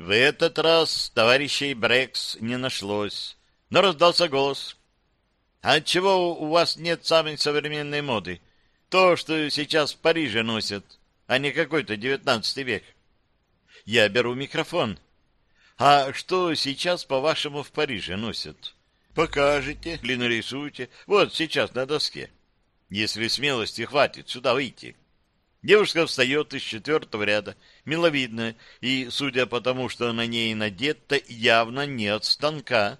В этот раз товарищей Брекс не нашлось, но раздался голос. «А отчего у вас нет самой современной моды? То, что сейчас в Париже носят, а не какой-то девятнадцатый век». Я беру микрофон. «А что сейчас, по-вашему, в Париже носят?» «Покажете или нарисуйте. Вот сейчас на доске. Если смелости хватит, сюда выйти». Девушка встает из четвертого ряда, миловидная, и, судя по тому, что на ней надето, явно не от станка,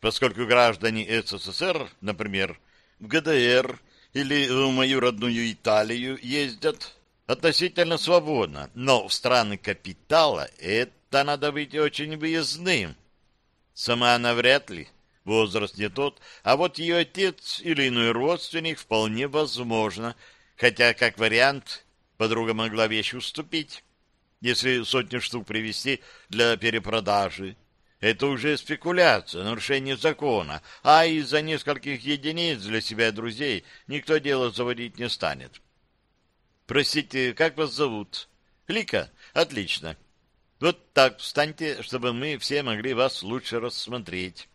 поскольку граждане СССР, например, в ГДР или в мою родную Италию ездят относительно свободно, но в страны капитала это надо быть очень выездным. Сама она вряд ли, возраст не тот, а вот ее отец или иной родственник вполне возможно, хотя, как вариант, Подруга могла вещь уступить, если сотни штук привезти для перепродажи. Это уже спекуляция, нарушение закона, а из-за нескольких единиц для себя и друзей никто дело заводить не станет. Простите, как вас зовут? Лика? Отлично. Вот так встаньте, чтобы мы все могли вас лучше рассмотреть.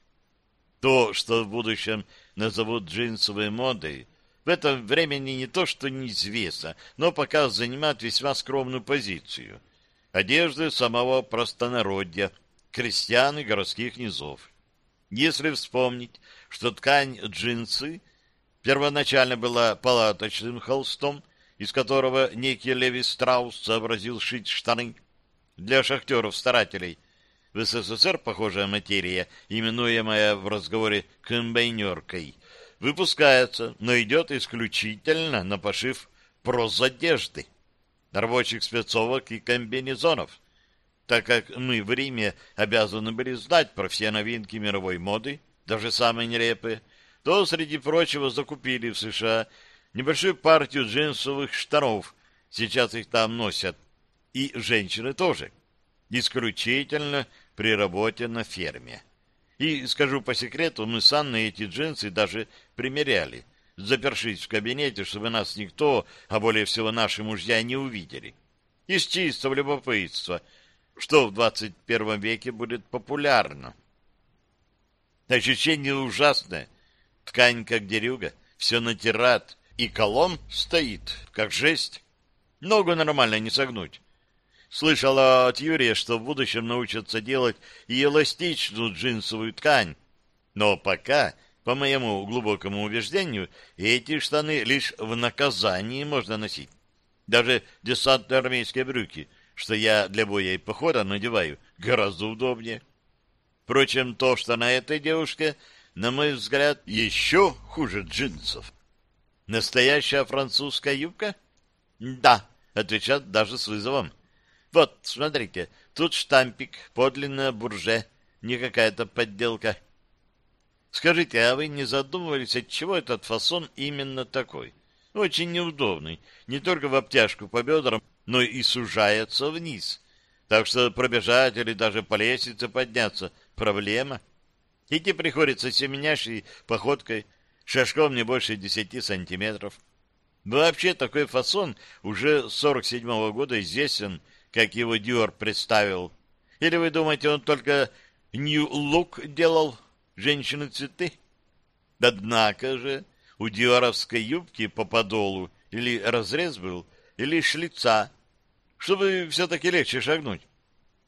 То, что в будущем назовут джинсовой модой, в этом времени не то что неизвестно, но пока занимает весьма скромную позицию. Одежды самого простонародья, крестьян и городских низов. Если вспомнить, что ткань джинсы первоначально была палаточным холстом, из которого некий Леви Страус сообразил шить штаны для шахтеров-старателей. В СССР похожая материя, именуемая в разговоре комбайнеркой, выпускается, но идет исключительно на пошив прозодежды, рабочих спецовок и комбинезонов, так как мы в Риме обязаны были знать про все новинки мировой моды, даже самые нелепые, то, среди прочего, закупили в США небольшую партию джинсовых штанов, сейчас их там носят, и женщины тоже, исключительно при работе на ферме. И, скажу по секрету, мы с Анной эти джинсы даже примеряли, запершись в кабинете, чтобы нас никто, а более всего наши мужья, не увидели. Из чистого любопытства, что в 21 веке будет популярно. Ощущение ужасное. Ткань как дерюга, все натират, и колом стоит, как жесть. Ногу нормально не согнуть. Слышала от Юрия, что в будущем научатся делать и эластичную джинсовую ткань. Но пока, по моему глубокому убеждению, эти штаны лишь в наказании можно носить. Даже десантные армейские брюки, что я для боя и похода надеваю, гораздо удобнее. Впрочем, то, что на этой девушке, на мой взгляд, еще хуже джинсов. Настоящая французская юбка? Да, отвечат даже с вызовом. Вот, смотрите, тут штампик, подлинная бурже, не какая-то подделка. Скажите, а вы не задумывались, от чего этот фасон именно такой? Очень неудобный, не только в обтяжку по бедрам, но и сужается вниз. Так что пробежать или даже по лестнице подняться — проблема. Идти приходится семенящей походкой, шажком не больше десяти сантиметров. Вообще такой фасон уже с 47-го года известен — как его Диор представил? Или вы думаете, он только нью-лук делал? Женщины-цветы? Однако же у диоровской юбки по подолу или разрез был, или шлица, чтобы все-таки легче шагнуть.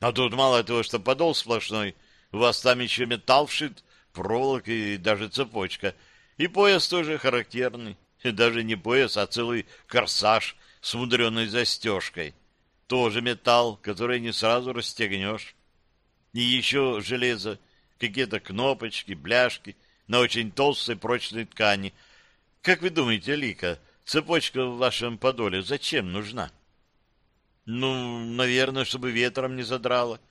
А тут мало того, что подол сплошной, у вас там еще металл вшит, проволока и даже цепочка. И пояс тоже характерный. И даже не пояс, а целый корсаж с мудреной застежкой тоже металл, который не сразу расстегнешь. И еще железо, какие-то кнопочки, бляшки на очень толстой прочной ткани. Как вы думаете, Лика, цепочка в вашем подоле зачем нужна? Ну, наверное, чтобы ветром не задрало.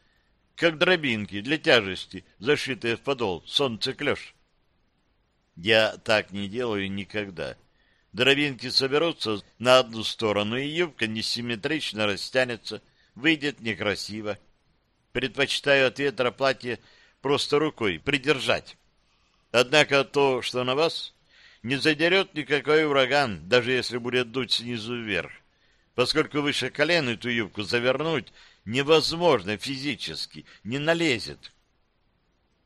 Как дробинки для тяжести, зашитые в подол, солнце клеш. Я так не делаю никогда. Дробинки соберутся на одну сторону, и юбка несимметрично растянется, выйдет некрасиво. Предпочитаю от ветра платье просто рукой придержать. Однако то, что на вас, не задерет никакой ураган, даже если будет дуть снизу вверх. Поскольку выше колен эту юбку завернуть невозможно физически, не налезет.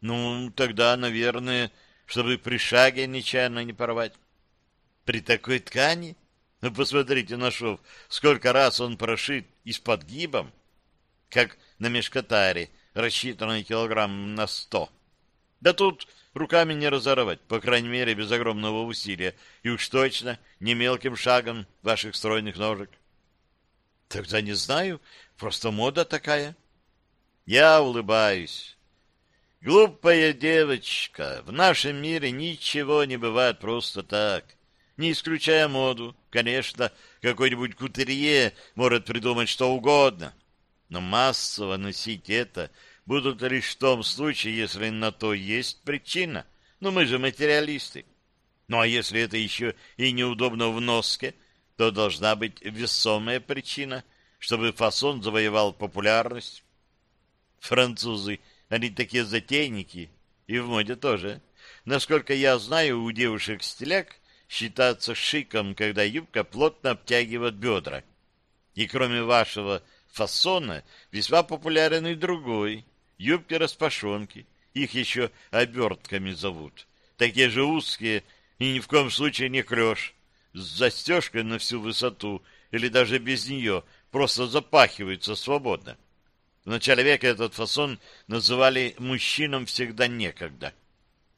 Ну, тогда, наверное, чтобы при шаге нечаянно не порвать. При такой ткани? Ну, посмотрите на шов, сколько раз он прошит и с подгибом, как на мешкотаре, рассчитанный килограмм на сто. Да тут руками не разорвать, по крайней мере, без огромного усилия, и уж точно не мелким шагом ваших стройных ножек. Тогда не знаю, просто мода такая. Я улыбаюсь. Глупая девочка, в нашем мире ничего не бывает просто так. Не исключая моду, конечно, какой-нибудь кутерье может придумать что угодно. Но массово носить это будут лишь в том случае, если на то есть причина. Но мы же материалисты. Ну а если это еще и неудобно в носке, то должна быть весомая причина, чтобы фасон завоевал популярность. Французы они такие затейники, и в моде тоже. Насколько я знаю, у девушек-стиляк считается шиком, когда юбка плотно обтягивает бедра. И кроме вашего фасона, весьма популярен и другой — юбки-распашонки. Их еще обертками зовут. Такие же узкие и ни в коем случае не клеш. С застежкой на всю высоту или даже без нее просто запахиваются свободно. В начале века этот фасон называли «мужчинам всегда некогда».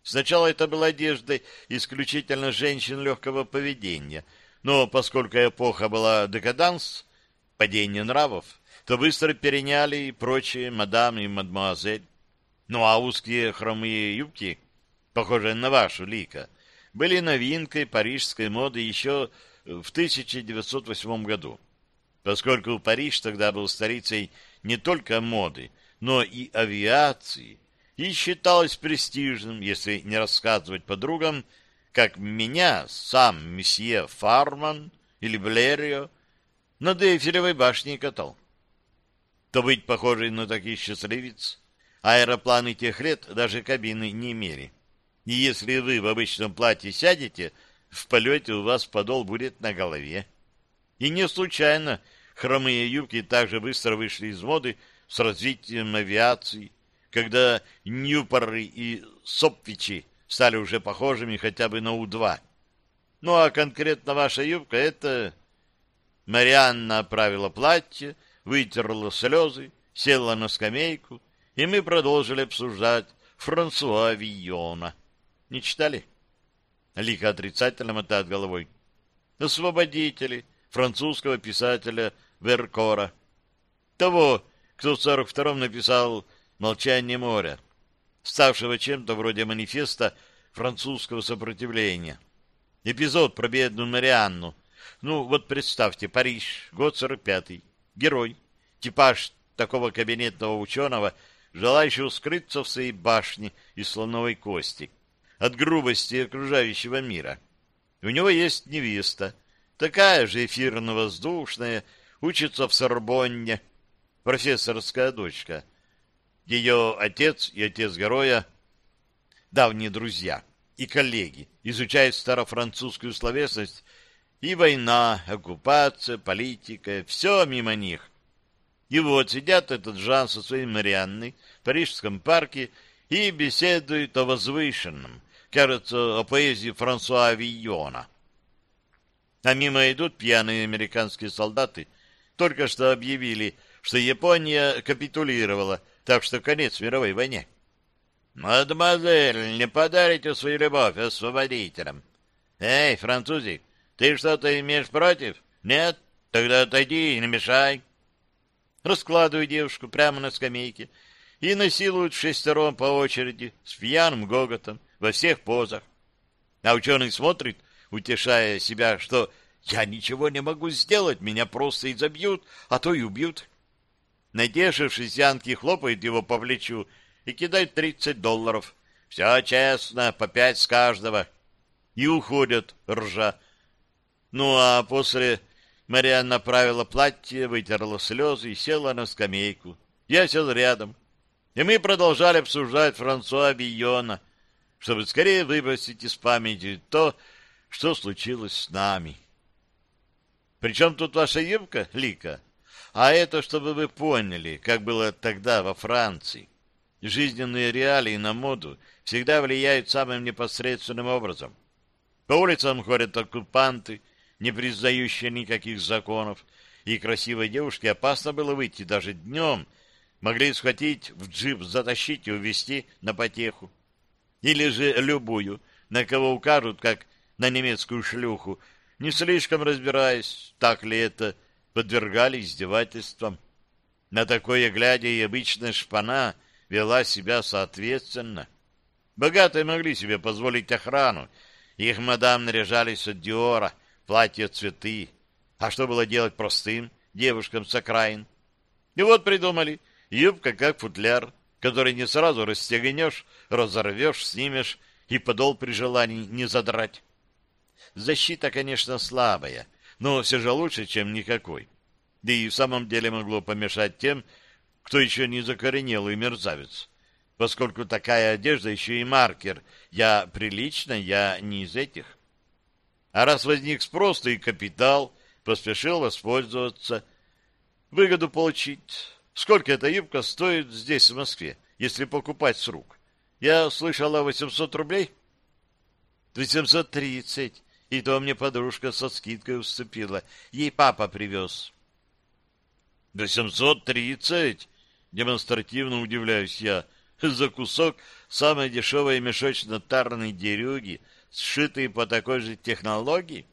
Сначала это была одежда исключительно женщин легкого поведения, но поскольку эпоха была декаданс, падение нравов, то быстро переняли и прочие мадам и мадемуазель. Ну а узкие хромые юбки, похожие на вашу, Лика, были новинкой парижской моды еще в 1908 году, поскольку Париж тогда был столицей не только моды, но и авиации, и считалось престижным, если не рассказывать подругам, как меня сам месье Фарман или Блерио на Дейфелевой башне катал. То быть похожей на таких счастливец, аэропланы тех лет даже кабины не имели. И если вы в обычном платье сядете, в полете у вас подол будет на голове. И не случайно хромые юбки также быстро вышли из моды с развитием авиации, когда Ньюпоры и Сопвичи стали уже похожими хотя бы на У-2. Ну а конкретно ваша юбка — это... Марианна оправила платье, вытерла слезы, села на скамейку, и мы продолжили обсуждать Франсуа Вийона. Не читали? Лихо отрицательно мотает головой. Освободители французского писателя Веркора. Того, кто в 42-м написал «Молчание моря», ставшего чем-то вроде манифеста французского сопротивления. Эпизод про бедную Марианну. Ну, вот представьте, Париж, год 45-й. Герой. Типаж такого кабинетного ученого, желающего скрыться в своей башне из слоновой кости от грубости окружающего мира. У него есть невеста, такая же эфирно-воздушная, учится в Сорбонне, профессорская дочка. Ее отец и отец героя — давние друзья и коллеги, изучают старофранцузскую словесность, и война, оккупация, политика — все мимо них. И вот сидят этот Жан со своей Марианной в Парижском парке и беседуют о возвышенном, кажется, о поэзии Франсуа Вийона. А мимо идут пьяные американские солдаты, только что объявили, что Япония капитулировала, так что конец мировой войне. «Мадемуазель, не подарите свою любовь освободителям!» «Эй, французик, ты что-то имеешь против? Нет? Тогда отойди и не мешай!» Раскладываю девушку прямо на скамейке и насилуют шестером по очереди с пьяным гоготом во всех позах. А ученый смотрит, утешая себя, что я ничего не могу сделать, меня просто изобьют, а то и убьют. Натешившись, Янки хлопает его по плечу и кидает тридцать долларов. Все честно, по пять с каждого. И уходят, ржа. Ну, а после Мариан направила платье, вытерла слезы и села на скамейку. Я сел рядом. И мы продолжали обсуждать Франсуа Бийона, чтобы скорее выбросить из памяти то, что случилось с нами. Причем тут ваша юбка, Лика? А это чтобы вы поняли, как было тогда во Франции. Жизненные реалии на моду всегда влияют самым непосредственным образом. По улицам ходят оккупанты, не признающие никаких законов, и красивой девушке опасно было выйти даже днем, могли схватить в джип, затащить и увезти на потеху. Или же любую, на кого укажут, как на немецкую шлюху, не слишком разбираясь, так ли это, подвергали издевательствам. На такое глядя и обычная шпана вела себя соответственно. Богатые могли себе позволить охрану, их мадам наряжались от Диора, платья цветы. А что было делать простым девушкам с окраин? И вот придумали юбка как футляр, который не сразу расстегнешь, разорвешь, снимешь и подол при желании не задрать. Защита, конечно, слабая, но все же лучше, чем никакой. Да и в самом деле могло помешать тем, кто еще не закоренелый мерзавец, поскольку такая одежда еще и маркер. Я прилично, я не из этих. А раз возник спрос, то и капитал поспешил воспользоваться, выгоду получить. Сколько эта юбка стоит здесь, в Москве, если покупать с рук? Я слышала 800 рублей? 830. И то мне подружка со скидкой уступила. Ей папа привез. До семьсот тридцать? Демонстративно удивляюсь я. За кусок самой дешевой мешочно-тарной дерюги, сшитой по такой же технологии?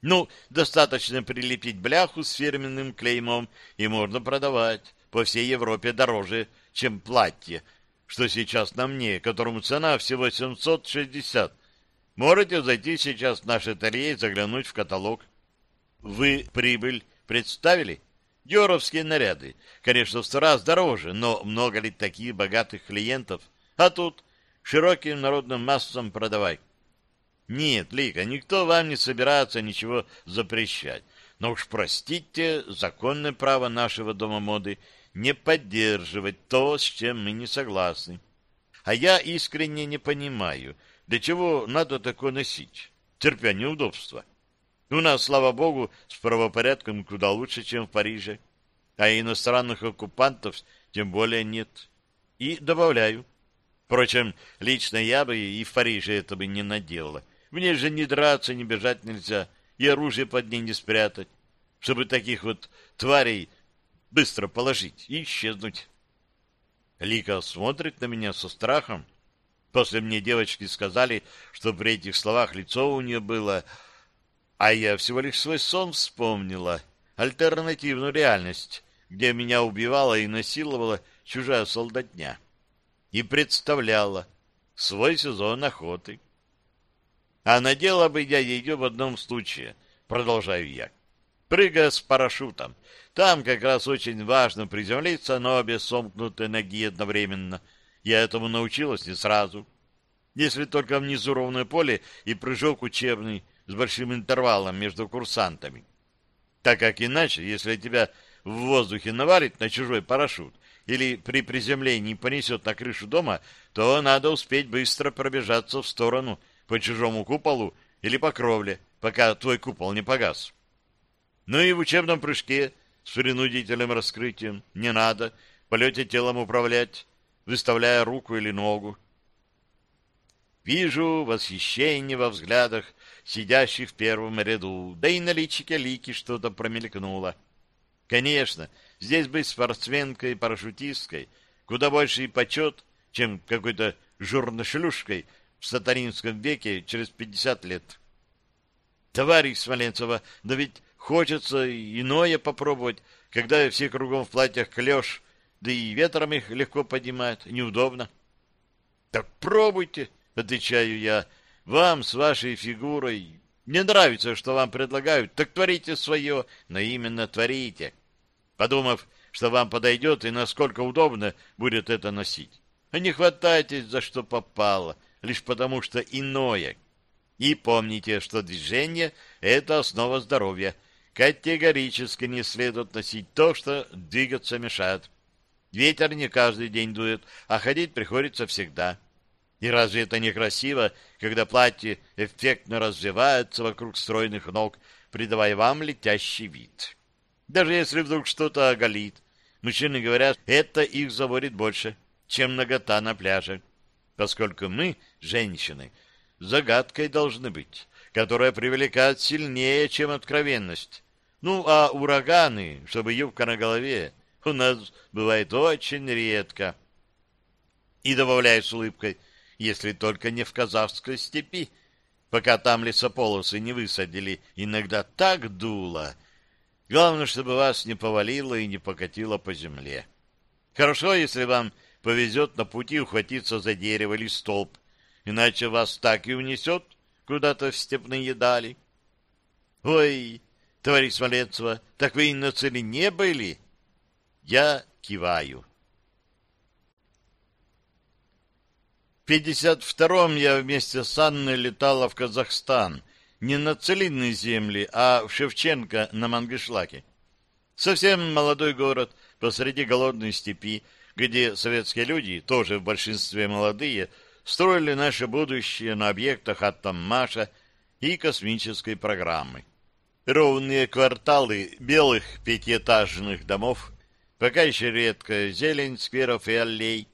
Ну, достаточно прилепить бляху с фирменным клеймом, и можно продавать по всей Европе дороже, чем платье, что сейчас на мне, которому цена всего 760 Можете зайти сейчас в наш ателье и заглянуть в каталог. Вы прибыль представили? Дёровские наряды. Конечно, в сто раз дороже, но много ли таких богатых клиентов? А тут широким народным массам продавай. Нет, Лика, никто вам не собирается ничего запрещать. Но уж простите, законное право нашего дома моды не поддерживать то, с чем мы не согласны. А я искренне не понимаю, для чего надо такое носить, терпя неудобства? У нас, слава богу, с правопорядком куда лучше, чем в Париже. А иностранных оккупантов тем более нет. И добавляю. Впрочем, лично я бы и в Париже это бы не наделала. В ней же не драться, не бежать нельзя, и оружие под ней не спрятать, чтобы таких вот тварей быстро положить и исчезнуть. Лика смотрит на меня со страхом, После мне девочки сказали, что при этих словах лицо у нее было... А я всего лишь свой сон вспомнила, альтернативную реальность, где меня убивала и насиловала чужая солдатня. И представляла свой сезон охоты. А надела бы я ее в одном случае, продолжаю я. Прыгая с парашютом. Там как раз очень важно приземлиться на обе сомкнутые ноги одновременно — я этому научилась не сразу. Если только внизу ровное поле и прыжок учебный с большим интервалом между курсантами. Так как иначе, если тебя в воздухе навалит на чужой парашют или при приземлении понесет на крышу дома, то надо успеть быстро пробежаться в сторону по чужому куполу или по кровле, пока твой купол не погас. Ну и в учебном прыжке с принудительным раскрытием не надо в полете телом управлять, выставляя руку или ногу. Вижу восхищение во взглядах сидящих в первом ряду, да и на личике Лики что-то промелькнуло. Конечно, здесь быть спортсменкой-парашютисткой куда больше и почет, чем какой-то журношлюшкой в сатаринском веке через пятьдесят лет. Товарищ Смоленцева, да ведь хочется иное попробовать, когда все кругом в платьях клеш, да и ветром их легко поднимает, неудобно. — Так пробуйте, — отвечаю я, — вам с вашей фигурой не нравится, что вам предлагают, так творите свое, но именно творите. Подумав, что вам подойдет и насколько удобно будет это носить. А не хватайтесь за что попало, лишь потому что иное. И помните, что движение — это основа здоровья. Категорически не следует носить то, что двигаться мешает. Ветер не каждый день дует, а ходить приходится всегда. И разве это не красиво, когда платье эффектно развивается вокруг стройных ног, придавая вам летящий вид? Даже если вдруг что-то оголит, мужчины говорят, это их заводит больше, чем нагота на пляже, поскольку мы, женщины, загадкой должны быть, которая привлекает сильнее, чем откровенность. Ну, а ураганы, чтобы юбка на голове, у нас бывает очень редко. И добавляю с улыбкой, если только не в казахской степи, пока там лесополосы не высадили, иногда так дуло. Главное, чтобы вас не повалило и не покатило по земле. Хорошо, если вам повезет на пути ухватиться за дерево или столб, иначе вас так и унесет куда-то в степные дали. Ой, товарищ Смоленцева, так вы и на цели не были? Я киваю. В 52-м я вместе с Анной летала в Казахстан, не на целинные земли, а в Шевченко на Мангышлаке. Совсем молодой город посреди голодной степи, где советские люди, тоже в большинстве молодые, строили наше будущее на объектах Атоммаша и космической программы. Ровные кварталы белых пятиэтажных домов, пока еще редкая зелень скверов и аллей,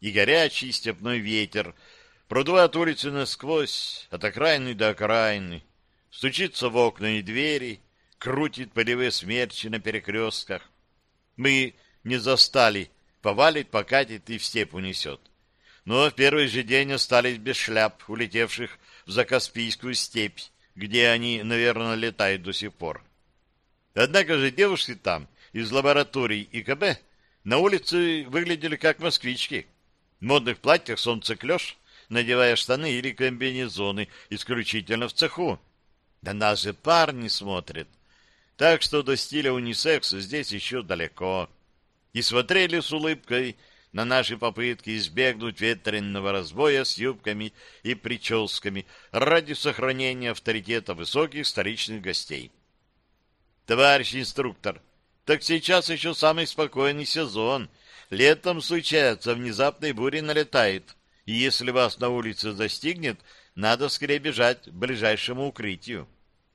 и горячий степной ветер продувает улицы насквозь, от окраины до окраины, стучится в окна и двери, крутит полевые смерчи на перекрестках. Мы не застали, повалит, покатит и в степь унесет. Но в первый же день остались без шляп, улетевших в Закаспийскую степь, где они, наверное, летают до сих пор. Однако же девушки там, из лабораторий ИКБ, на улице выглядели как москвички. В модных платьях солнцеклеш, надевая штаны или комбинезоны исключительно в цеху. Да нас же парни смотрят. Так что до стиля унисекс здесь еще далеко. И смотрели с улыбкой на наши попытки избегнуть ветренного разбоя с юбками и прическами ради сохранения авторитета высоких столичных гостей. Товарищ инструктор, так сейчас еще самый спокойный сезон — Летом случается, внезапной бури налетает, и если вас на улице застигнет, надо скорее бежать к ближайшему укрытию.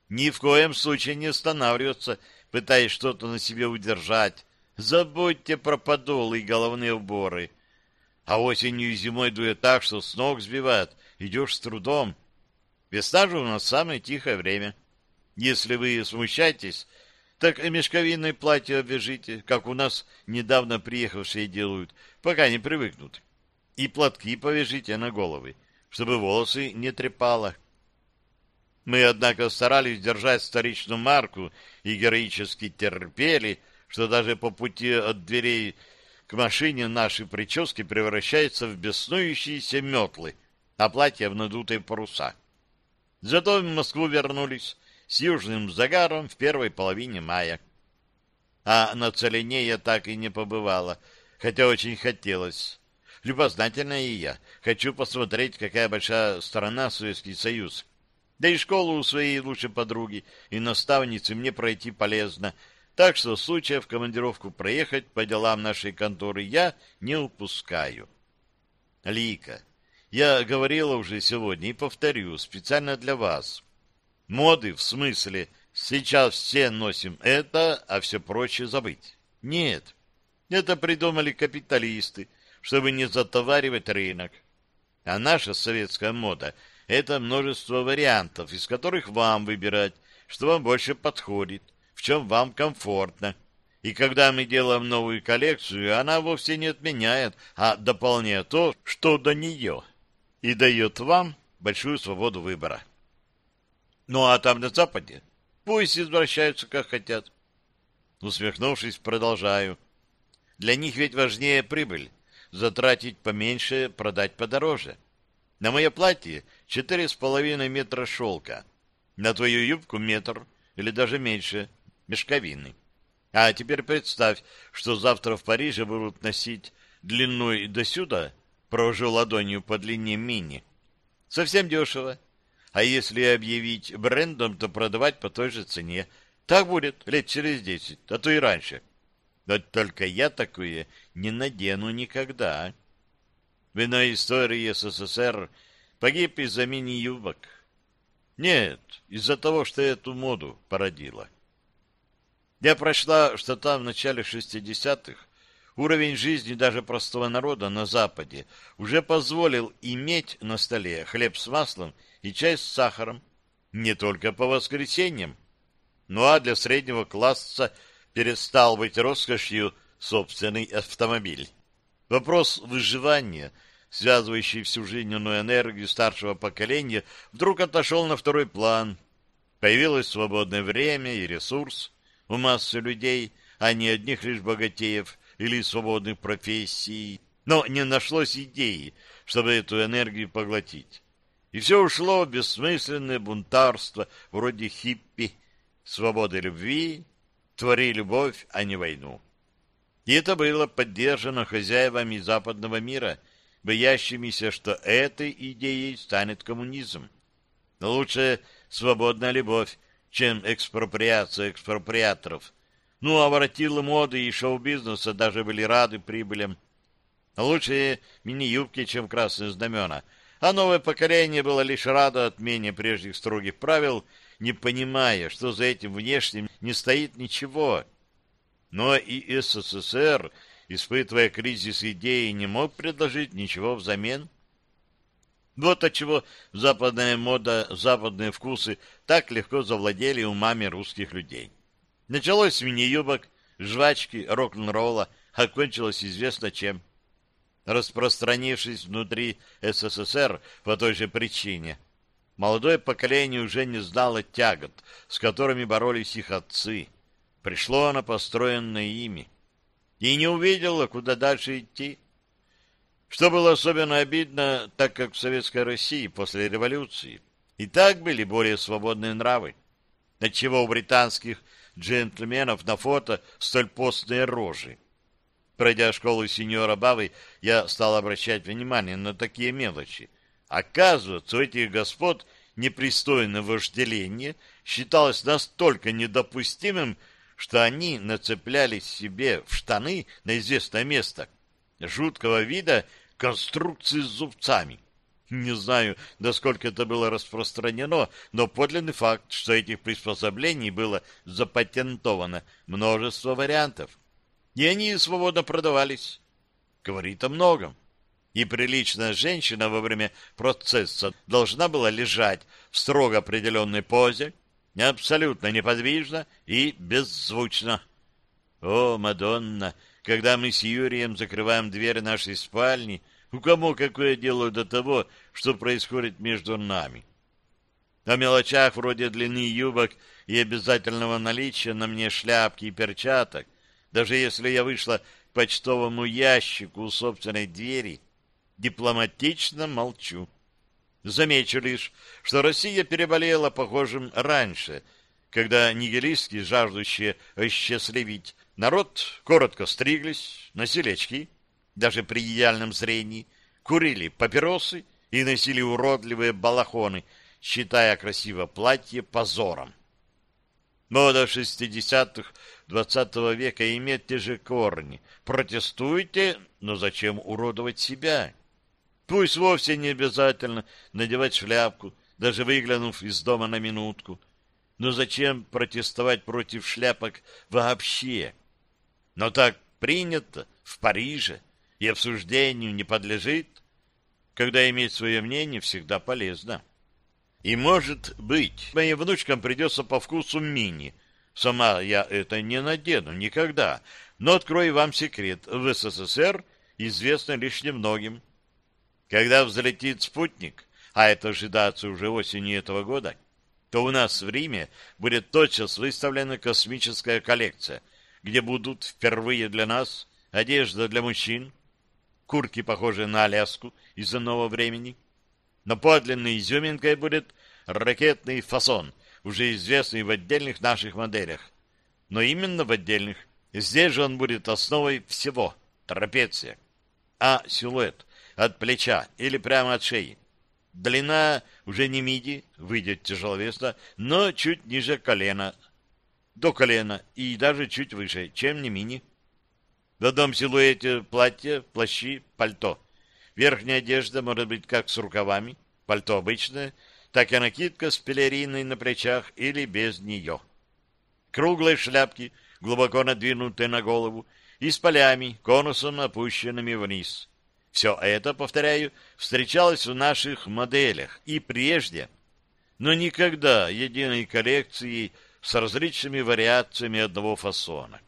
Ни в коем случае не останавливаться, пытаясь что-то на себе удержать. Забудьте про подолы и головные уборы. А осенью и зимой дует так, что с ног сбивает, идешь с трудом. Весна же у нас самое тихое время. Если вы смущаетесь, так и мешковинное платье обвяжите, как у нас недавно приехавшие делают, пока не привыкнут. И платки повяжите на головы, чтобы волосы не трепало. Мы, однако, старались держать столичную марку и героически терпели, что даже по пути от дверей к машине наши прически превращаются в беснующиеся метлы, а платья в надутые паруса. Зато в Москву вернулись с южным загаром в первой половине мая. А на Целине я так и не побывала, хотя очень хотелось. Любознательная и я. Хочу посмотреть, какая большая страна Советский Союз. Да и школу у своей лучшей подруги и наставницы мне пройти полезно, так что случая в командировку проехать по делам нашей конторы я не упускаю. Лика, я говорила уже сегодня и повторю специально для вас. Моды в смысле «сейчас все носим это, а все прочее забыть». Нет. Это придумали капиталисты, чтобы не затоваривать рынок. А наша советская мода — это множество вариантов, из которых вам выбирать, что вам больше подходит, в чем вам комфортно. И когда мы делаем новую коллекцию, она вовсе не отменяет, а дополняет то, что до нее, и дает вам большую свободу выбора. Ну, а там на Западе пусть извращаются, как хотят. Усмехнувшись, продолжаю. Для них ведь важнее прибыль. Затратить поменьше, продать подороже. На мое платье четыре с половиной метра шелка. На твою юбку метр или даже меньше мешковины. А теперь представь, что завтра в Париже будут носить длиной до сюда, прожу ладонью по длине мини. Совсем дешево. А если объявить брендом, то продавать по той же цене. Так будет лет через десять, а то и раньше. Но только я такое не надену никогда. В иной истории СССР погиб из-за мини-юбок. Нет, из-за того, что эту моду породила. Я прошла, что там в начале 60-х уровень жизни даже простого народа на Западе уже позволил иметь на столе хлеб с маслом и чай с сахаром не только по воскресеньям. Ну а для среднего класса перестал быть роскошью собственный автомобиль. Вопрос выживания, связывающий всю жизненную энергию старшего поколения, вдруг отошел на второй план. Появилось свободное время и ресурс у массы людей, а не одних лишь богатеев или свободных профессий. Но не нашлось идеи, чтобы эту энергию поглотить. И все ушло в бессмысленное бунтарство вроде хиппи, свободы любви, твори любовь, а не войну. И это было поддержано хозяевами западного мира, боящимися, что этой идеей станет коммунизм. Лучше свободная любовь, чем экспроприация экспроприаторов. Ну, а воротилы моды и шоу-бизнеса даже были рады прибылям. Лучше мини-юбки, чем красные знамена. А новое поколение было лишь радо отмене прежних строгих правил, не понимая, что за этим внешним не стоит ничего. Но и СССР, испытывая кризис идеи, не мог предложить ничего взамен. Вот отчего западная мода, западные вкусы так легко завладели умами русских людей. Началось с мини-юбок, жвачки, рок-н-ролла, а кончилось известно чем. Распространившись внутри СССР по той же причине, молодое поколение уже не знало тягот, с которыми боролись их отцы. Пришло на построенное ими. И не увидело, куда дальше идти. Что было особенно обидно, так как в Советской России после революции и так были более свободные нравы, отчего у британских джентльменов на фото столь постные рожи. Пройдя школу сеньора Бавы, я стал обращать внимание на такие мелочи. Оказывается, у этих господ непристойное вожделение считалось настолько недопустимым, что они нацепляли себе в штаны на известное место жуткого вида конструкции с зубцами. Не знаю, насколько это было распространено, но подлинный факт, что этих приспособлений было запатентовано множество вариантов. И они свободно продавались. Говорит о многом. И приличная женщина во время процесса должна была лежать в строго определенной позе, абсолютно неподвижно и беззвучно. О, Мадонна! Когда мы с Юрием закрываем дверь нашей спальни, у кому какое дело до того, что происходит между нами? О мелочах вроде длины юбок и обязательного наличия на мне шляпки и перчаток, даже если я вышла к почтовому ящику у собственной двери, дипломатично молчу. Замечу лишь, что Россия переболела похожим раньше, когда нигилистки, жаждущие осчастливить Народ коротко стриглись, носили очки, даже при идеальном зрении, курили папиросы и носили уродливые балахоны, считая красивое платье позором. Мода шестидесятых двадцатого века имеет те же корни. Протестуйте, но зачем уродовать себя? Пусть вовсе не обязательно надевать шляпку, даже выглянув из дома на минутку. Но зачем протестовать против шляпок вообще? Но так принято в Париже и обсуждению не подлежит, когда иметь свое мнение всегда полезно. И, может быть, моим внучкам придется по вкусу мини. Сама я это не надену никогда, но открою вам секрет. В СССР известно лишь немногим. Когда взлетит спутник, а это ожидается уже осенью этого года, то у нас в Риме будет тотчас выставлена космическая коллекция — где будут впервые для нас одежда для мужчин, куртки, похожие на Аляску из-за нового времени. Но подлинной изюминкой будет ракетный фасон, уже известный в отдельных наших моделях. Но именно в отдельных. Здесь же он будет основой всего, трапеция. А силуэт от плеча или прямо от шеи. Длина уже не миди, выйдет тяжеловесно, но чуть ниже колена, до колена и даже чуть выше, чем не мини. В одном силуэте платье, плащи, пальто. Верхняя одежда может быть как с рукавами, пальто обычное, так и накидка с пелериной на плечах или без нее. Круглые шляпки глубоко надвинутые на голову, и с полями, конусом опущенными вниз. Все это, повторяю, встречалось в наших моделях и прежде, но никогда единой коллекции с различными вариациями одного фасона,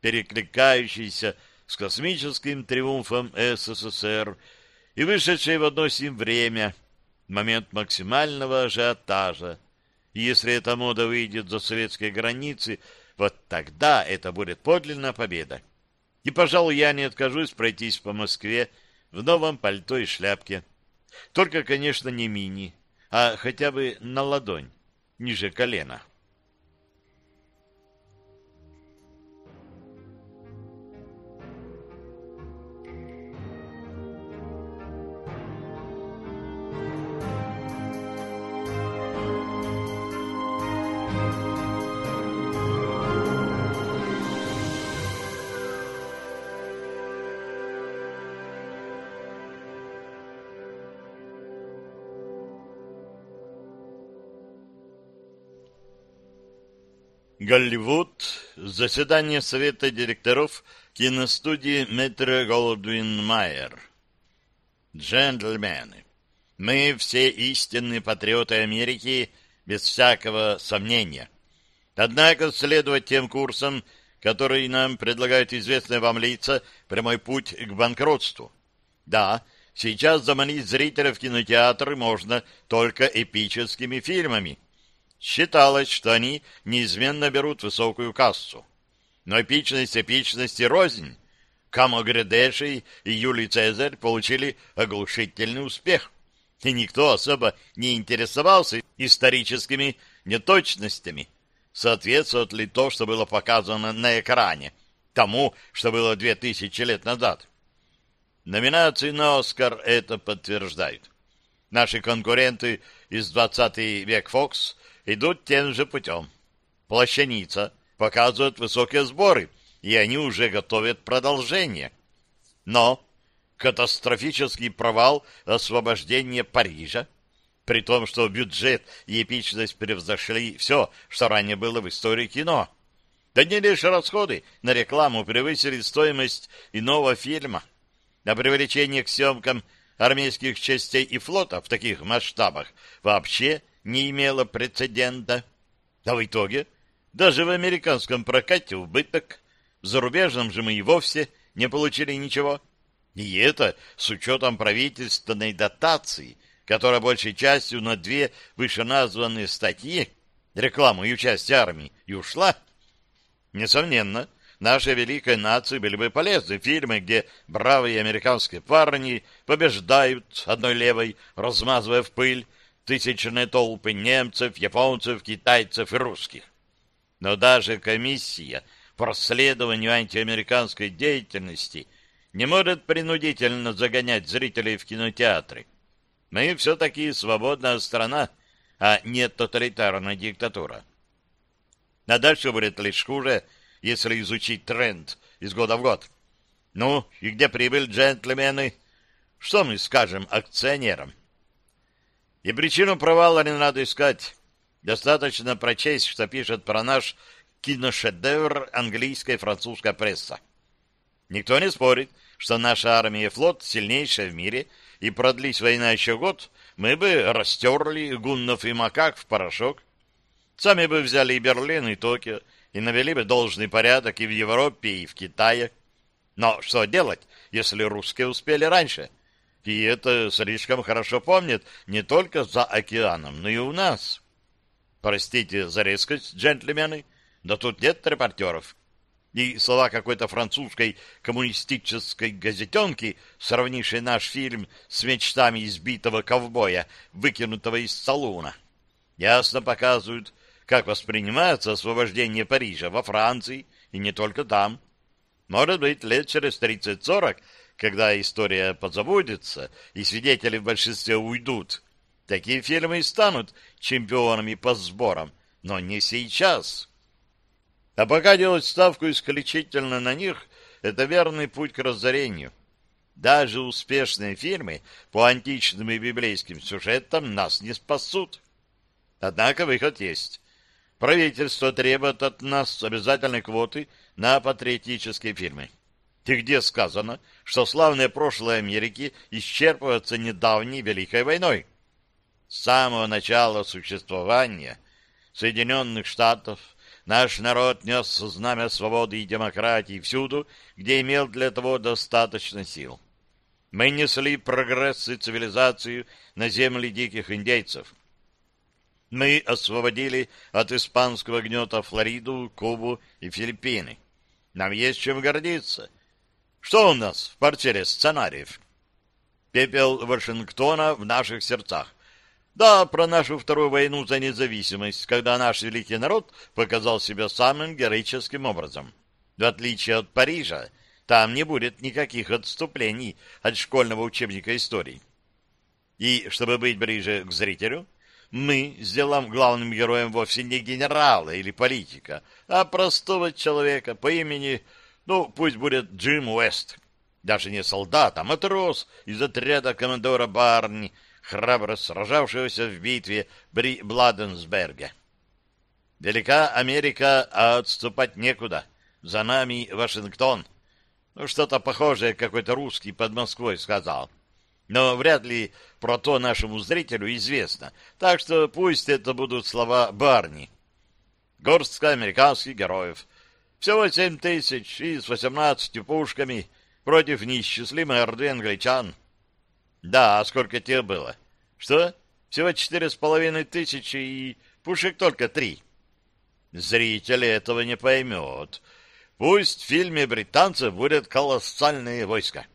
перекликающейся с космическим триумфом СССР и вышедшей в одно с ним время, момент максимального ажиотажа. И если эта мода выйдет за советские границы, вот тогда это будет подлинная победа. И, пожалуй, я не откажусь пройтись по Москве в новом пальто и шляпке. Только, конечно, не мини, а хотя бы на ладонь, ниже колена. Голливуд. Заседание Совета директоров киностудии Метро Голдвин Майер. Джентльмены, мы все истинные патриоты Америки, без всякого сомнения. Однако следовать тем курсам, которые нам предлагают известные вам лица, прямой путь к банкротству. Да, сейчас заманить зрителя в кинотеатры можно только эпическими фильмами, Считалось, что они неизменно берут высокую кассу. Но эпичность эпичности рознь. Камогредеши и Юлий Цезарь получили оглушительный успех, и никто особо не интересовался историческими неточностями. Соответствует ли то, что было показано на экране, тому, что было две тысячи лет назад? Номинации на «Оскар» это подтверждают. Наши конкуренты из 20 век Фокс идут тем же путем. Плащаница показывает высокие сборы, и они уже готовят продолжение. Но катастрофический провал освобождения Парижа, при том, что бюджет и эпичность превзошли все, что ранее было в истории кино. Да не лишь расходы на рекламу превысили стоимость иного фильма. На привлечение к съемкам армейских частей и флота в таких масштабах вообще не имело прецедента. А в итоге даже в американском прокате убыток, в зарубежном же мы и вовсе не получили ничего. И это с учетом правительственной дотации, которая большей частью на две вышеназванные статьи, рекламу и участие армии, и ушла. Несомненно, нашей великой нации были бы полезны фильмы, где бравые американские парни побеждают одной левой, размазывая в пыль тысячные толпы немцев, японцев, китайцев и русских. Но даже комиссия по расследованию антиамериканской деятельности не может принудительно загонять зрителей в кинотеатры. Мы все-таки свободная страна, а не тоталитарная диктатура. А дальше будет лишь хуже, если изучить тренд из года в год. Ну, и где прибыль, джентльмены? Что мы скажем акционерам? И причину провала не надо искать. Достаточно прочесть, что пишет про наш киношедевр английская и французская пресса. Никто не спорит, что наша армия и флот сильнейшая в мире, и продлись война еще год, мы бы растерли гуннов и макак в порошок. Сами бы взяли и Берлин, и Токио, и навели бы должный порядок и в Европе, и в Китае. Но что делать, если русские успели раньше? И это слишком хорошо помнят не только за океаном, но и у нас. Простите за резкость, джентльмены, но тут нет репортеров. И слова какой-то французской коммунистической газетенки, сравнившей наш фильм с мечтами избитого ковбоя, выкинутого из салуна, ясно показывают, как воспринимается освобождение Парижа во Франции и не только там. Может быть, лет через 30-40 когда история подзабудется и свидетели в большинстве уйдут, такие фильмы и станут чемпионами по сборам, но не сейчас. А пока делать ставку исключительно на них — это верный путь к разорению. Даже успешные фильмы по античным и библейским сюжетам нас не спасут. Однако выход есть. Правительство требует от нас обязательной квоты на патриотические фильмы. И где сказано, что славное прошлое Америки исчерпывается недавней Великой войной? С самого начала существования Соединенных Штатов наш народ нес знамя свободы и демократии всюду, где имел для того достаточно сил. Мы несли прогресс и цивилизацию на земли диких индейцев. Мы освободили от испанского гнета Флориду, Кубу и Филиппины. Нам есть чем гордиться. Что у нас в портфеле сценариев? Пепел Вашингтона в наших сердцах. Да, про нашу вторую войну за независимость, когда наш великий народ показал себя самым героическим образом. В отличие от Парижа, там не будет никаких отступлений от школьного учебника истории. И, чтобы быть ближе к зрителю, мы сделаем главным героем вовсе не генерала или политика, а простого человека по имени, ну, пусть будет Джим Уэст. Даже не солдат, а матрос из отряда командора Барни, храбро сражавшегося в битве при Бладенсберге. Велика Америка, а отступать некуда. За нами Вашингтон. Ну, что-то похожее какой-то русский под Москвой сказал. Но вряд ли про то нашему зрителю известно, так что пусть это будут слова Барни. Горстка американских героев. Всего семь тысяч и с восемнадцатью пушками против неисчислимой орды англичан. Да, а сколько тех было? Что? Всего четыре с половиной тысячи и пушек только три. Зритель этого не поймет. Пусть в фильме британцев будет колоссальное войско.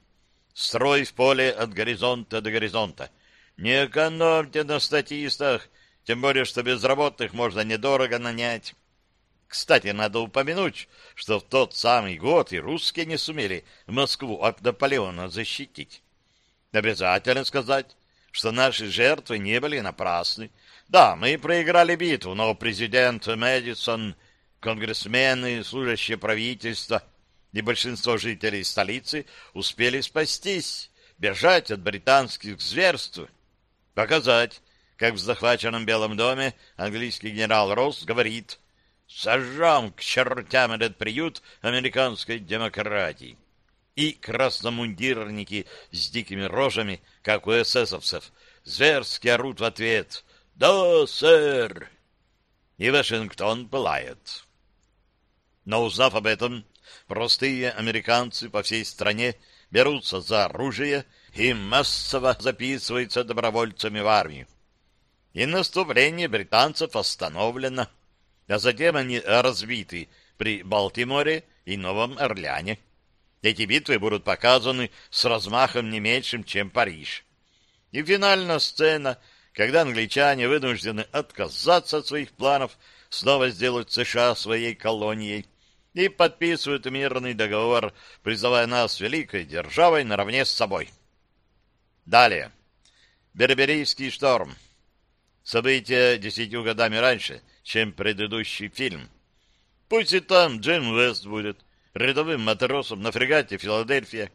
Строй в поле от горизонта до горизонта. Не экономьте на статистах, тем более, что безработных можно недорого нанять. Кстати, надо упомянуть, что в тот самый год и русские не сумели Москву от Наполеона защитить. Обязательно сказать, что наши жертвы не были напрасны. Да, мы проиграли битву, но президент Мэдисон конгрессмены, служащие правительства и большинство жителей столицы успели спастись, бежать от британских зверств, показать, как в захваченном Белом доме английский генерал Росс говорит «Сожжем к чертям этот приют американской демократии». И красномундирники с дикими рожами, как у эсэсовцев, зверски орут в ответ «Да, сэр!» И Вашингтон пылает. Но узнав об этом, простые американцы по всей стране берутся за оружие и массово записываются добровольцами в армию. И наступление британцев остановлено, а затем они разбиты при Балтиморе и Новом Орлеане. Эти битвы будут показаны с размахом не меньшим, чем Париж. И финальная сцена, когда англичане вынуждены отказаться от своих планов снова сделать США своей колонией, и подписывают мирный договор, призывая нас великой державой наравне с собой. Далее. Берберийский шторм. События десятью годами раньше, чем предыдущий фильм. Пусть и там Джим Вест будет рядовым матросом на фрегате «Филадельфия».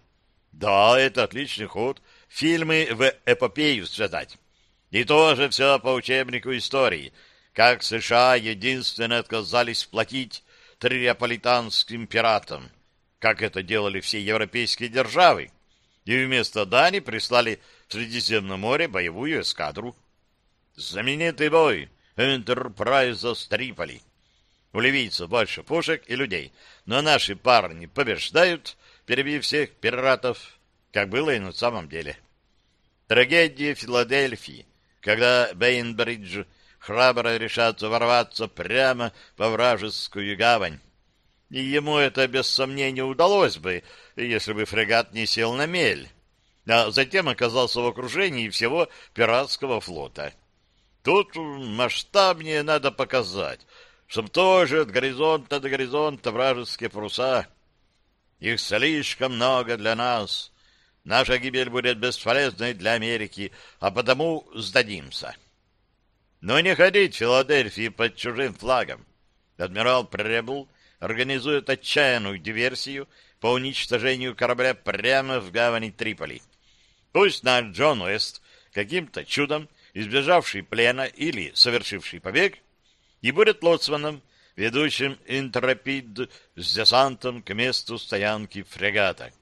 Да, это отличный ход. Фильмы в эпопею связать. И тоже все по учебнику истории. Как США единственно отказались платить триаполитанским пиратам, как это делали все европейские державы, и вместо Дани прислали в Средиземном море боевую эскадру. Знаменитый бой Энтерпрайза с Триполи. У ливийцев больше пушек и людей, но наши парни побеждают, перебив всех пиратов, как было и на самом деле. Трагедия Филадельфии, когда Бейнбридж храбро решаться ворваться прямо во вражескую гавань. И ему это без сомнения удалось бы, если бы фрегат не сел на мель, а затем оказался в окружении всего пиратского флота. Тут масштабнее надо показать, чтобы тоже от горизонта до горизонта вражеские паруса. Их слишком много для нас. Наша гибель будет бесполезной для Америки, а потому сдадимся. Но не ходить в Филадельфии под чужим флагом. Адмирал Пребл организует отчаянную диверсию по уничтожению корабля прямо в гавани Триполи. Пусть наш Джон Уэст, каким-то чудом избежавший плена или совершивший побег, и будет лоцманом, ведущим интропид с десантом к месту стоянки фрегата.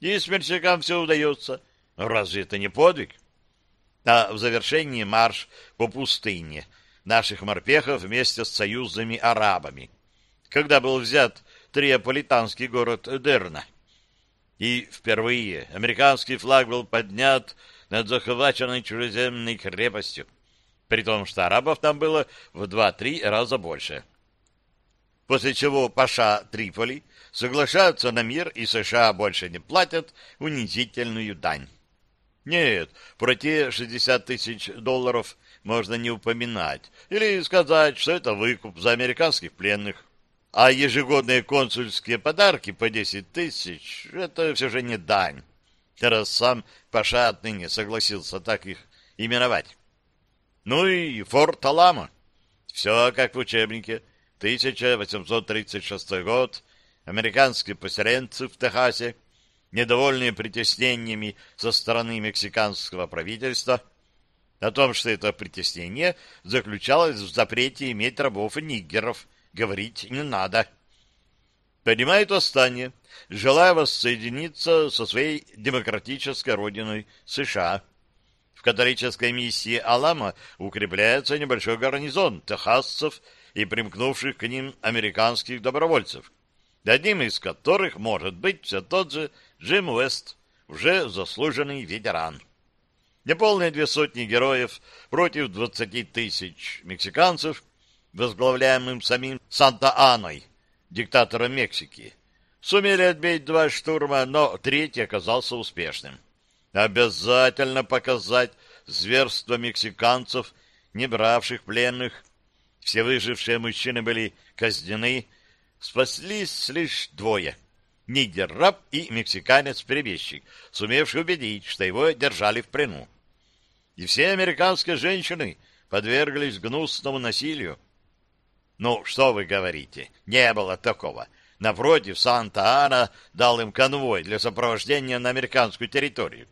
И смельчакам все удается. Разве это не подвиг? А в завершении марш по пустыне наших морпехов вместе с союзными арабами, когда был взят триаполитанский город Дерна. И впервые американский флаг был поднят над захваченной чужеземной крепостью, при том, что арабов там было в два-три раза больше. После чего Паша Триполи соглашаются на мир, и США больше не платят унизительную дань. Нет, про те 60 тысяч долларов можно не упоминать, или сказать, что это выкуп за американских пленных. А ежегодные консульские подарки по 10 тысяч — это все же не дань, раз сам Паша отныне согласился так их именовать. Ну и форт Алама. Все как в учебнике. 1836 год. Американские поселенцы в Техасе, недовольные притеснениями со стороны мексиканского правительства, о том, что это притеснение заключалось в запрете иметь рабов и нигеров — говорить не надо. Поднимает восстание, желая воссоединиться со своей демократической родиной США. В католической миссии Алама укрепляется небольшой гарнизон техасцев и примкнувших к ним американских добровольцев, одним из которых может быть все тот же Джим Уэст, уже заслуженный ветеран. Неполные две сотни героев против двадцати тысяч мексиканцев возглавляемым самим Санта-Аной, диктатором Мексики. Сумели отбить два штурма, но третий оказался успешным. Обязательно показать зверство мексиканцев, не бравших пленных. Все выжившие мужчины были казнены, спаслись лишь двое. Нигер-раб и мексиканец-перебежчик, сумевший убедить, что его держали в плену. И все американские женщины подверглись гнусному насилию. Ну, что вы говорите? Не было такого. Напротив, Санта-Ана дал им конвой для сопровождения на американскую территорию.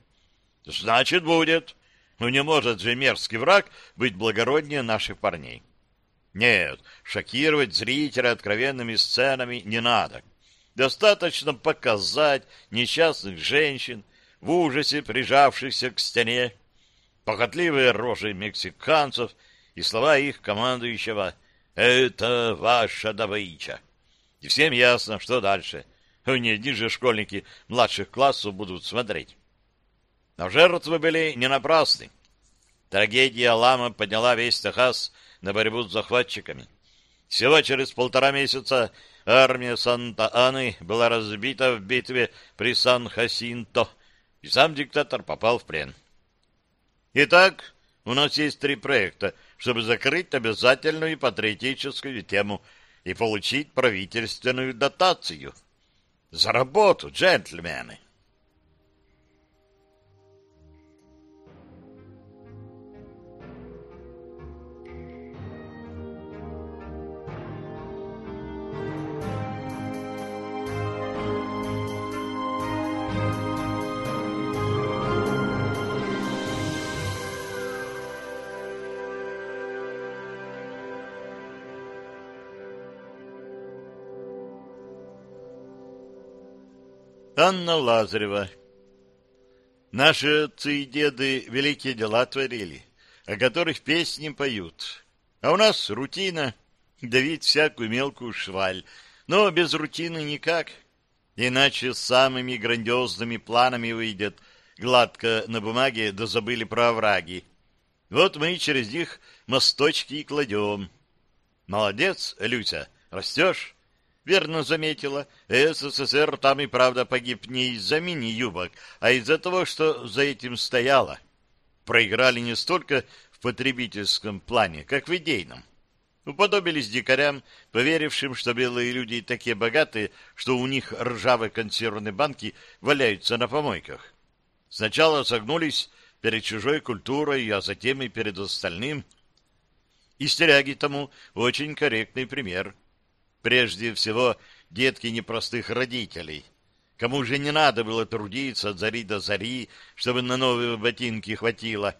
Значит, будет. Ну, не может же мерзкий враг быть благороднее наших парней. Нет, шокировать зрителя откровенными сценами не надо. Достаточно показать несчастных женщин, в ужасе прижавшихся к стене, похотливые рожи мексиканцев и слова их командующего — это ваша добыча. И всем ясно, что дальше. Не одни же школьники младших классов будут смотреть. Но жертвы были не напрасны. Трагедия Лама подняла весь Техас на борьбу с захватчиками. Всего через полтора месяца армия Санта-Аны была разбита в битве при Сан-Хасинто, и сам диктатор попал в плен. Итак, у нас есть три проекта — чтобы закрыть обязательную патриотическую тему и получить правительственную дотацию. За работу, джентльмены! Анна Лазарева. Наши отцы и деды великие дела творили, о которых песни поют. А у нас рутина, давить всякую мелкую шваль, но без рутины никак. Иначе с самыми грандиозными планами выйдет гладко на бумаге, да забыли про овраги. Вот мы через них мосточки и кладем. Молодец, Люся, растешь? Верно заметила, СССР там и правда погиб не из-за мини-юбок, а из-за того, что за этим стояло. Проиграли не столько в потребительском плане, как в идейном. Уподобились дикарям, поверившим, что белые люди такие богатые, что у них ржавые консервные банки валяются на помойках. Сначала согнулись перед чужой культурой, а затем и перед остальным. И стеряги тому очень корректный пример – Прежде всего, детки непростых родителей. Кому же не надо было трудиться от зари до зари, чтобы на новые ботинки хватило.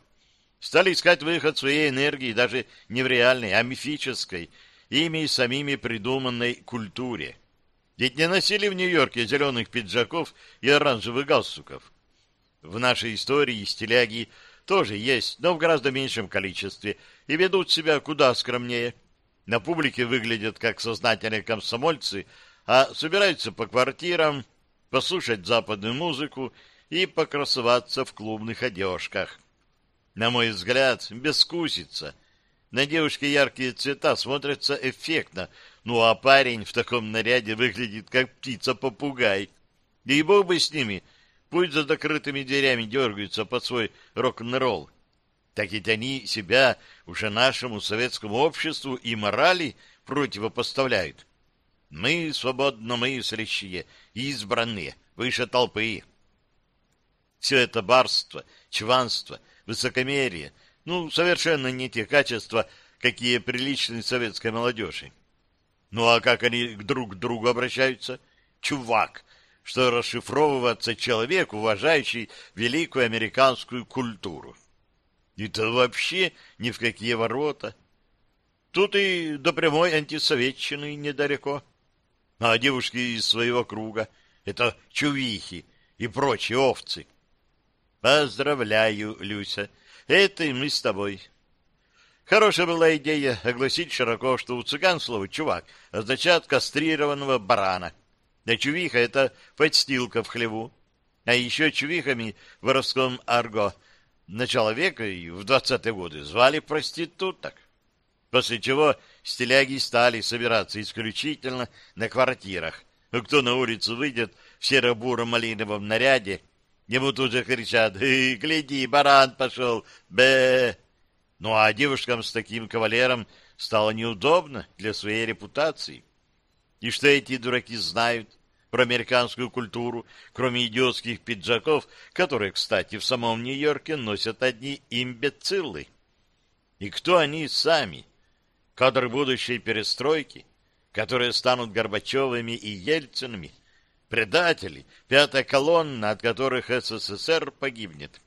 Стали искать выход своей энергии даже не в реальной, а мифической, ими самими придуманной культуре. Ведь не носили в Нью-Йорке зеленых пиджаков и оранжевых галстуков. В нашей истории стиляги тоже есть, но в гораздо меньшем количестве, и ведут себя куда скромнее. На публике выглядят как сознательные комсомольцы, а собираются по квартирам, послушать западную музыку и покрасоваться в клубных одежках. На мой взгляд, бескусица. На девушке яркие цвета смотрятся эффектно, ну а парень в таком наряде выглядит как птица-попугай. И бог бы с ними, пусть за закрытыми дверями дергаются под свой рок-н-ролл. Так ведь они себя уже нашему советскому обществу и морали противопоставляют. Мы свободномыслящие, избранные, выше толпы. Все это барство, чванство, высокомерие, ну, совершенно не те качества, какие приличны советской молодежи. Ну а как они друг к другу обращаются? Чувак, что расшифровываться человек, уважающий великую американскую культуру. Это вообще ни в какие ворота. Тут и до прямой антисоветчины недалеко. А девушки из своего круга — это чувихи и прочие овцы. Поздравляю, Люся, это и мы с тобой. Хорошая была идея огласить широко, что у цыган слово «чувак» означает кастрированного барана. А чувиха — это подстилка в хлеву. А еще чувихами в воровском арго начала века и в двадцатые годы звали проституток. После чего стиляги стали собираться исключительно на квартирах. А кто на улицу выйдет в серо-буро-малиновом наряде, ему тут же кричат «Гляди, баран пошел! Б!» Ну а девушкам с таким кавалером стало неудобно для своей репутации. И что эти дураки знают про американскую культуру, кроме идиотских пиджаков, которые, кстати, в самом Нью-Йорке носят одни имбециллы? И кто они сами? Кадры будущей перестройки, которые станут Горбачевыми и Ельцинами? Предатели, пятая колонна, от которых СССР погибнет?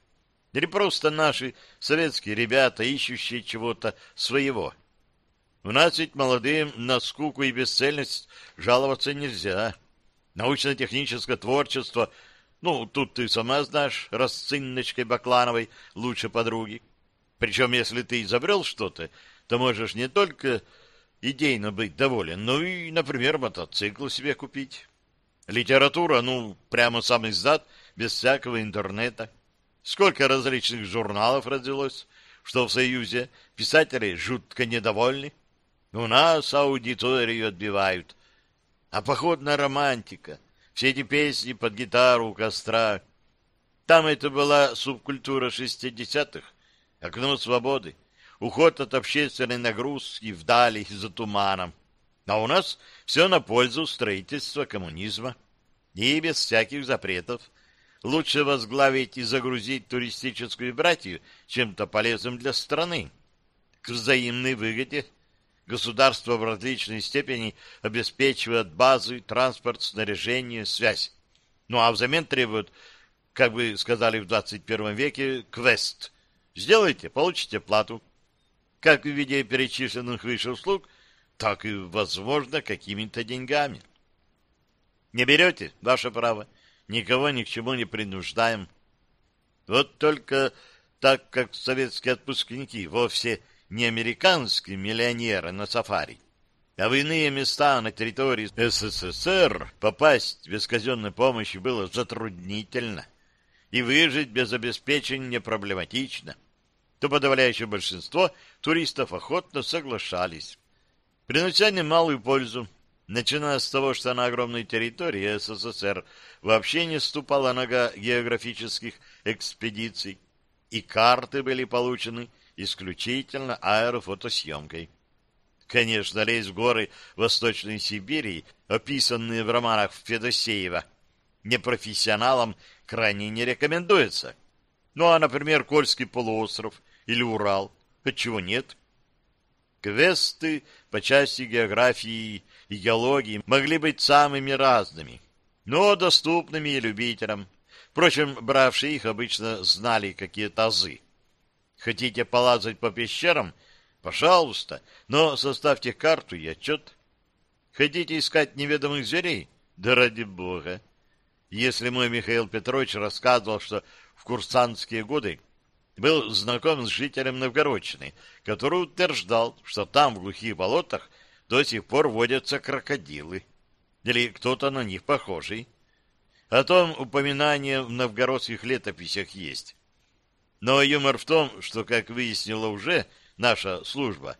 Или просто наши советские ребята, ищущие чего-то своего. У нас ведь молодым на скуку и бесцельность жаловаться нельзя. Научно-техническое творчество, ну, тут ты сама знаешь, расцинночкой Баклановой лучше подруги. Причем, если ты изобрел что-то, то можешь не только идейно быть доволен, но и, например, мотоцикл себе купить. Литература, ну, прямо сам издат, без всякого интернета. Сколько различных журналов родилось, что в Союзе писатели жутко недовольны. У нас аудиторию отбивают. А походная романтика, все эти песни под гитару у костра. Там это была субкультура шестидесятых, окно свободы, уход от общественной нагрузки вдали за туманом. А у нас все на пользу строительства коммунизма. И без всяких запретов – лучше возглавить и загрузить туристическую братью чем-то полезным для страны. К взаимной выгоде государство в различной степени обеспечивает базы, транспорт, снаряжение, связь. Ну а взамен требует, как бы сказали в 21 веке, квест. Сделайте, получите плату. Как в виде перечисленных выше услуг, так и, возможно, какими-то деньгами. Не берете? Ваше право никого ни к чему не принуждаем. Вот только так как советские отпускники вовсе не американские миллионеры на сафари, а в иные места на территории СССР попасть без казенной помощи было затруднительно, и выжить без обеспечения проблематично, то подавляющее большинство туристов охотно соглашались, принося немалую пользу начиная с того, что на огромной территории СССР вообще не ступала нога географических экспедиций, и карты были получены исключительно аэрофотосъемкой. Конечно, лезть в горы Восточной Сибири, описанные в романах Федосеева, непрофессионалам крайне не рекомендуется. Ну а, например, Кольский полуостров или Урал, отчего нет? Квесты по части географии и геологии могли быть самыми разными, но доступными и любителям. Впрочем, бравшие их обычно знали какие-то азы. Хотите полазать по пещерам? Пожалуйста, но составьте карту и отчет. Хотите искать неведомых зверей? Да ради бога! Если мой Михаил Петрович рассказывал, что в курсантские годы был знаком с жителем Новгородчины, который утверждал, что там, в глухих болотах, до сих пор водятся крокодилы. Или кто-то на них похожий. О том упоминание в новгородских летописях есть. Но юмор в том, что, как выяснила уже наша служба,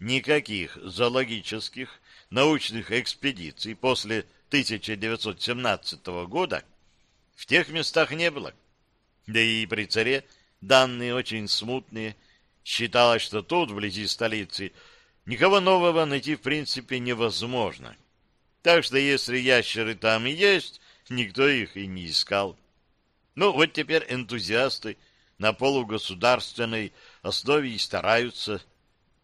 никаких зоологических научных экспедиций после 1917 года в тех местах не было. Да и при царе данные очень смутные. Считалось, что тут, вблизи столицы, никого нового найти в принципе невозможно. Так что если ящеры там и есть, никто их и не искал. Ну, вот теперь энтузиасты на полугосударственной основе и стараются,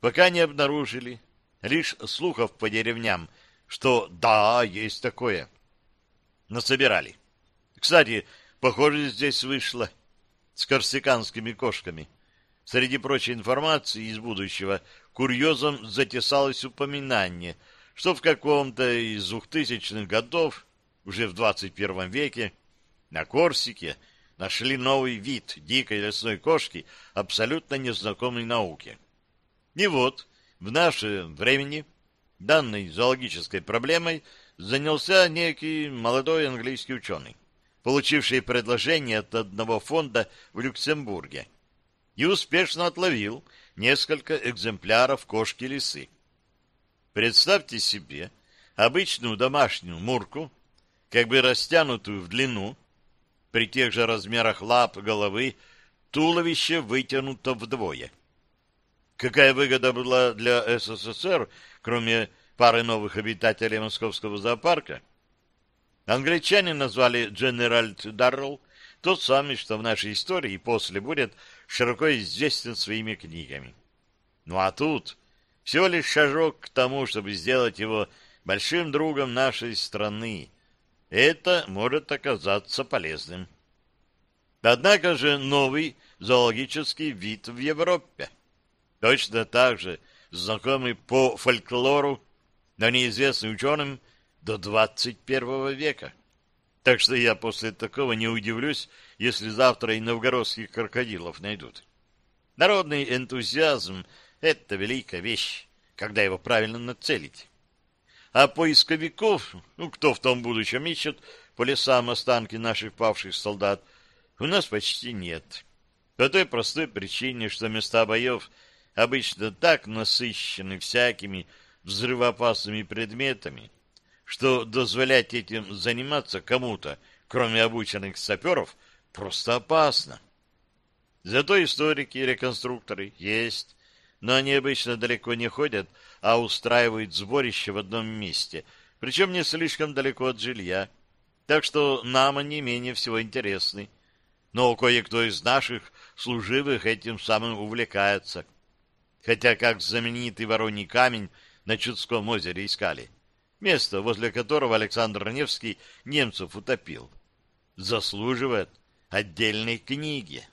пока не обнаружили лишь слухов по деревням, что да, есть такое. Насобирали. Кстати, похоже, здесь вышло с корсиканскими кошками. Среди прочей информации из будущего курьезом затесалось упоминание, что в каком-то из двухтысячных годов, уже в 21 веке, на Корсике нашли новый вид дикой лесной кошки, абсолютно незнакомой науке. И вот, в наше времени данной зоологической проблемой занялся некий молодой английский ученый, получивший предложение от одного фонда в Люксембурге, и успешно отловил несколько экземпляров кошки-лисы. Представьте себе обычную домашнюю мурку, как бы растянутую в длину, при тех же размерах лап головы, туловище вытянуто вдвое. Какая выгода была для СССР, кроме пары новых обитателей московского зоопарка? Англичане назвали Дженеральд Даррелл, тот самый, что в нашей истории после будет широко известен своими книгами. Ну а тут всего лишь шажок к тому, чтобы сделать его большим другом нашей страны. Это может оказаться полезным. Однако же новый зоологический вид в Европе. Точно так же знакомый по фольклору, но неизвестный ученым до 21 века. Так что я после такого не удивлюсь, если завтра и новгородских крокодилов найдут. Народный энтузиазм — это великая вещь, когда его правильно нацелить. А поисковиков, ну, кто в том будущем ищет по лесам останки наших павших солдат, у нас почти нет. По той простой причине, что места боев обычно так насыщены всякими взрывоопасными предметами, что дозволять этим заниматься кому-то, кроме обученных саперов, просто опасно. Зато историки и реконструкторы есть, но они обычно далеко не ходят, а устраивают сборище в одном месте, причем не слишком далеко от жилья. Так что нам они менее всего интересны. Но кое-кто из наших служивых этим самым увлекается. Хотя как знаменитый Вороний камень на Чудском озере искали. Место, возле которого Александр Невский немцев утопил. Заслуживает отдельной книги.